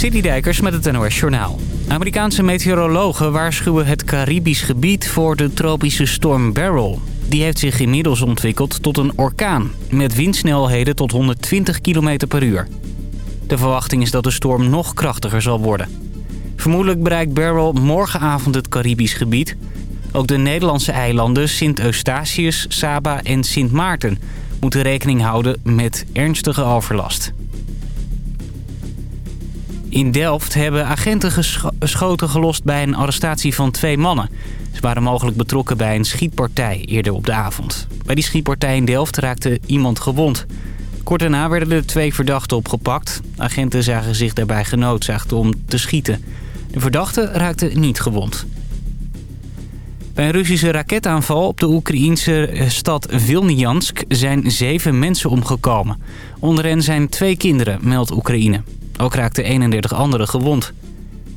Dijkers met het NOS Journaal. Amerikaanse meteorologen waarschuwen het Caribisch gebied voor de tropische storm Beryl. Die heeft zich inmiddels ontwikkeld tot een orkaan... met windsnelheden tot 120 km per uur. De verwachting is dat de storm nog krachtiger zal worden. Vermoedelijk bereikt Beryl morgenavond het Caribisch gebied. Ook de Nederlandse eilanden Sint Eustatius, Saba en Sint Maarten... moeten rekening houden met ernstige overlast. In Delft hebben agenten geschoten gelost bij een arrestatie van twee mannen. Ze waren mogelijk betrokken bij een schietpartij eerder op de avond. Bij die schietpartij in Delft raakte iemand gewond. Kort daarna werden de twee verdachten opgepakt. Agenten zagen zich daarbij genoodzaakt om te schieten. De verdachte raakte niet gewond. Bij een Russische raketaanval op de Oekraïense stad Vilniansk zijn zeven mensen omgekomen. Onder hen zijn twee kinderen, meldt Oekraïne. Ook raakten 31 anderen gewond.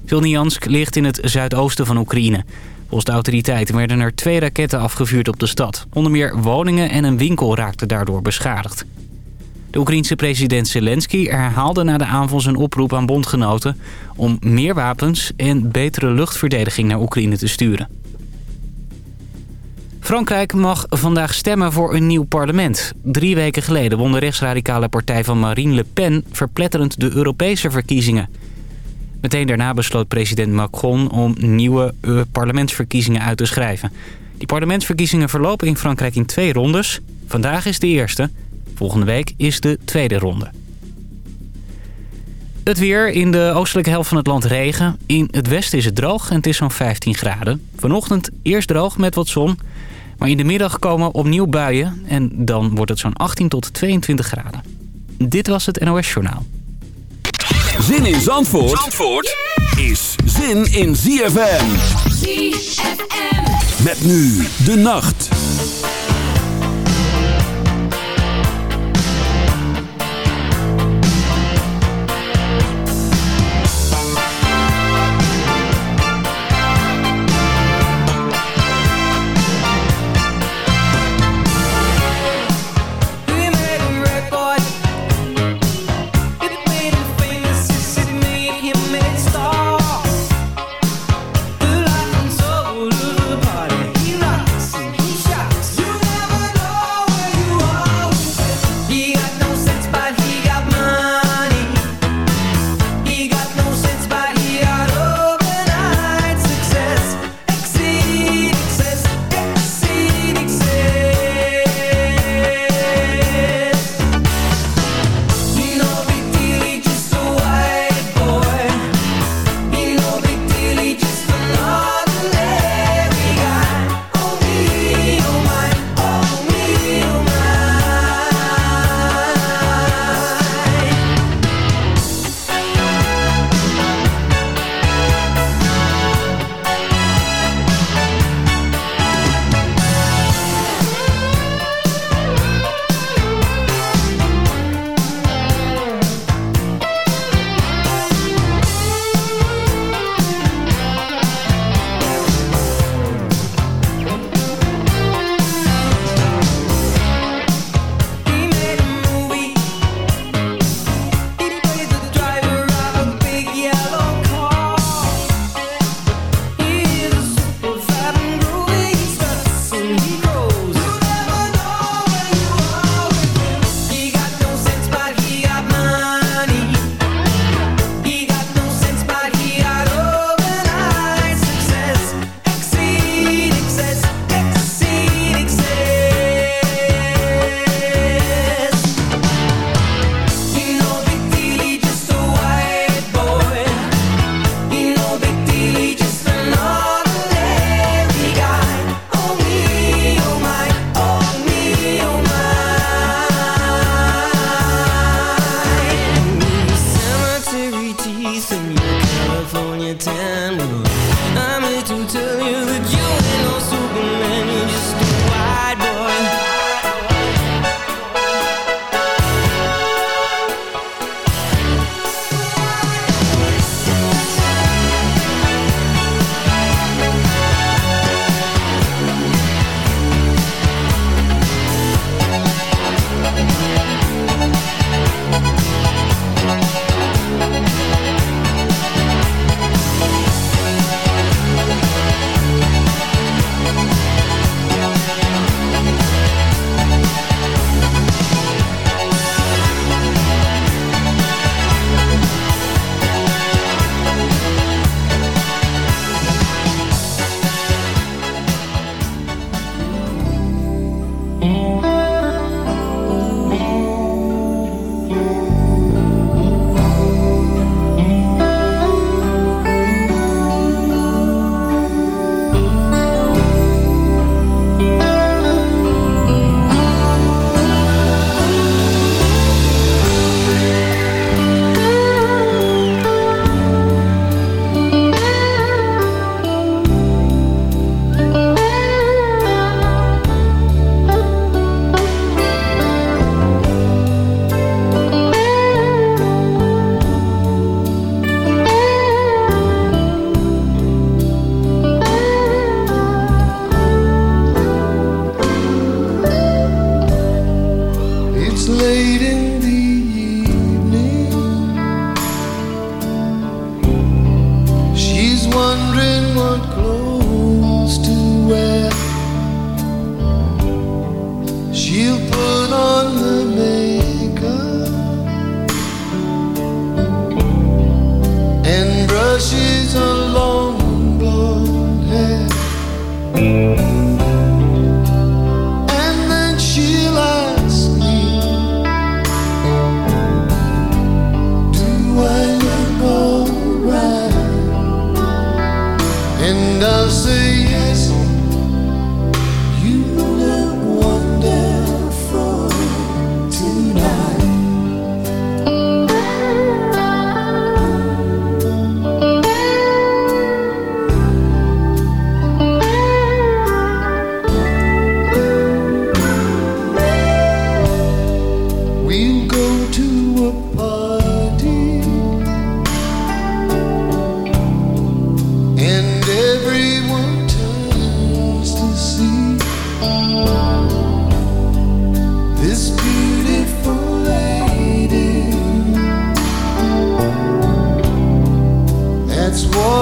Vilniansk ligt in het zuidoosten van Oekraïne. Volgens de autoriteiten werden er twee raketten afgevuurd op de stad. Onder meer woningen en een winkel raakten daardoor beschadigd. De Oekraïense president Zelensky herhaalde na de aanval zijn oproep aan bondgenoten... om meer wapens en betere luchtverdediging naar Oekraïne te sturen. Frankrijk mag vandaag stemmen voor een nieuw parlement. Drie weken geleden won de rechtsradicale partij van Marine Le Pen... verpletterend de Europese verkiezingen. Meteen daarna besloot president Macron om nieuwe eh, parlementsverkiezingen uit te schrijven. Die parlementsverkiezingen verlopen in Frankrijk in twee rondes. Vandaag is de eerste. Volgende week is de tweede ronde. Het weer in de oostelijke helft van het land regen. In het westen is het droog en het is zo'n 15 graden. Vanochtend eerst droog met wat zon... Maar in de middag komen opnieuw buien en dan wordt het zo'n 18 tot 22 graden. Dit was het NOS Journaal. Zin in Zandvoort, Zandvoort is zin in ZFM. ZFM. Met nu de nacht.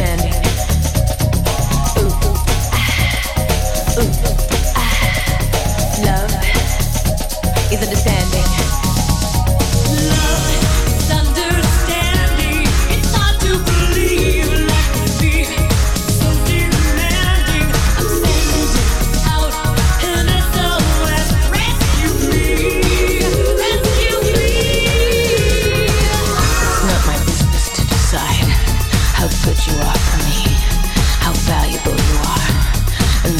Ah. Ah. Love is understanding.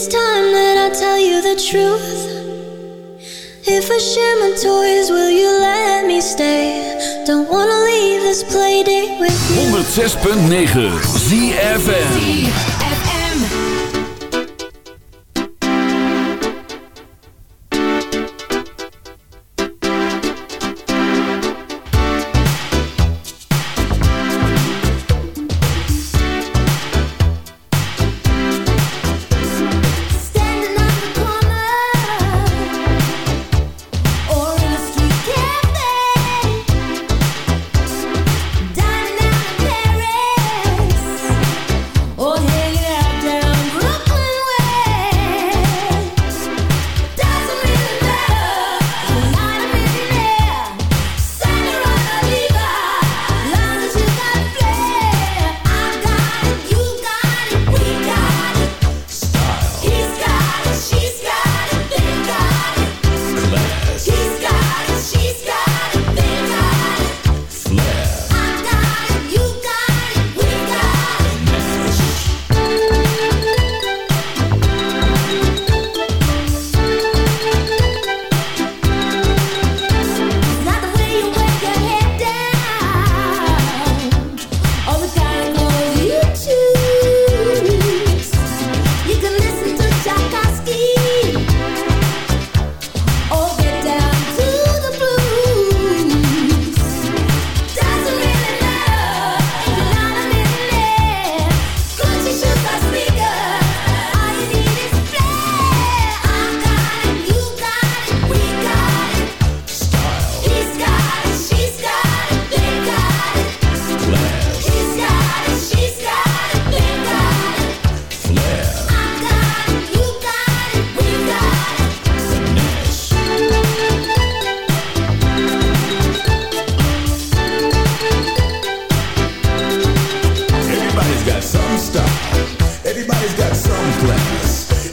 It's time that I tell you the truth. If I share my toys, will you let me stay? Don't wanna leave this playdate with you. 106.9 ZFN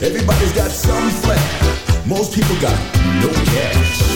Everybody's got some flair. Most people got no cash.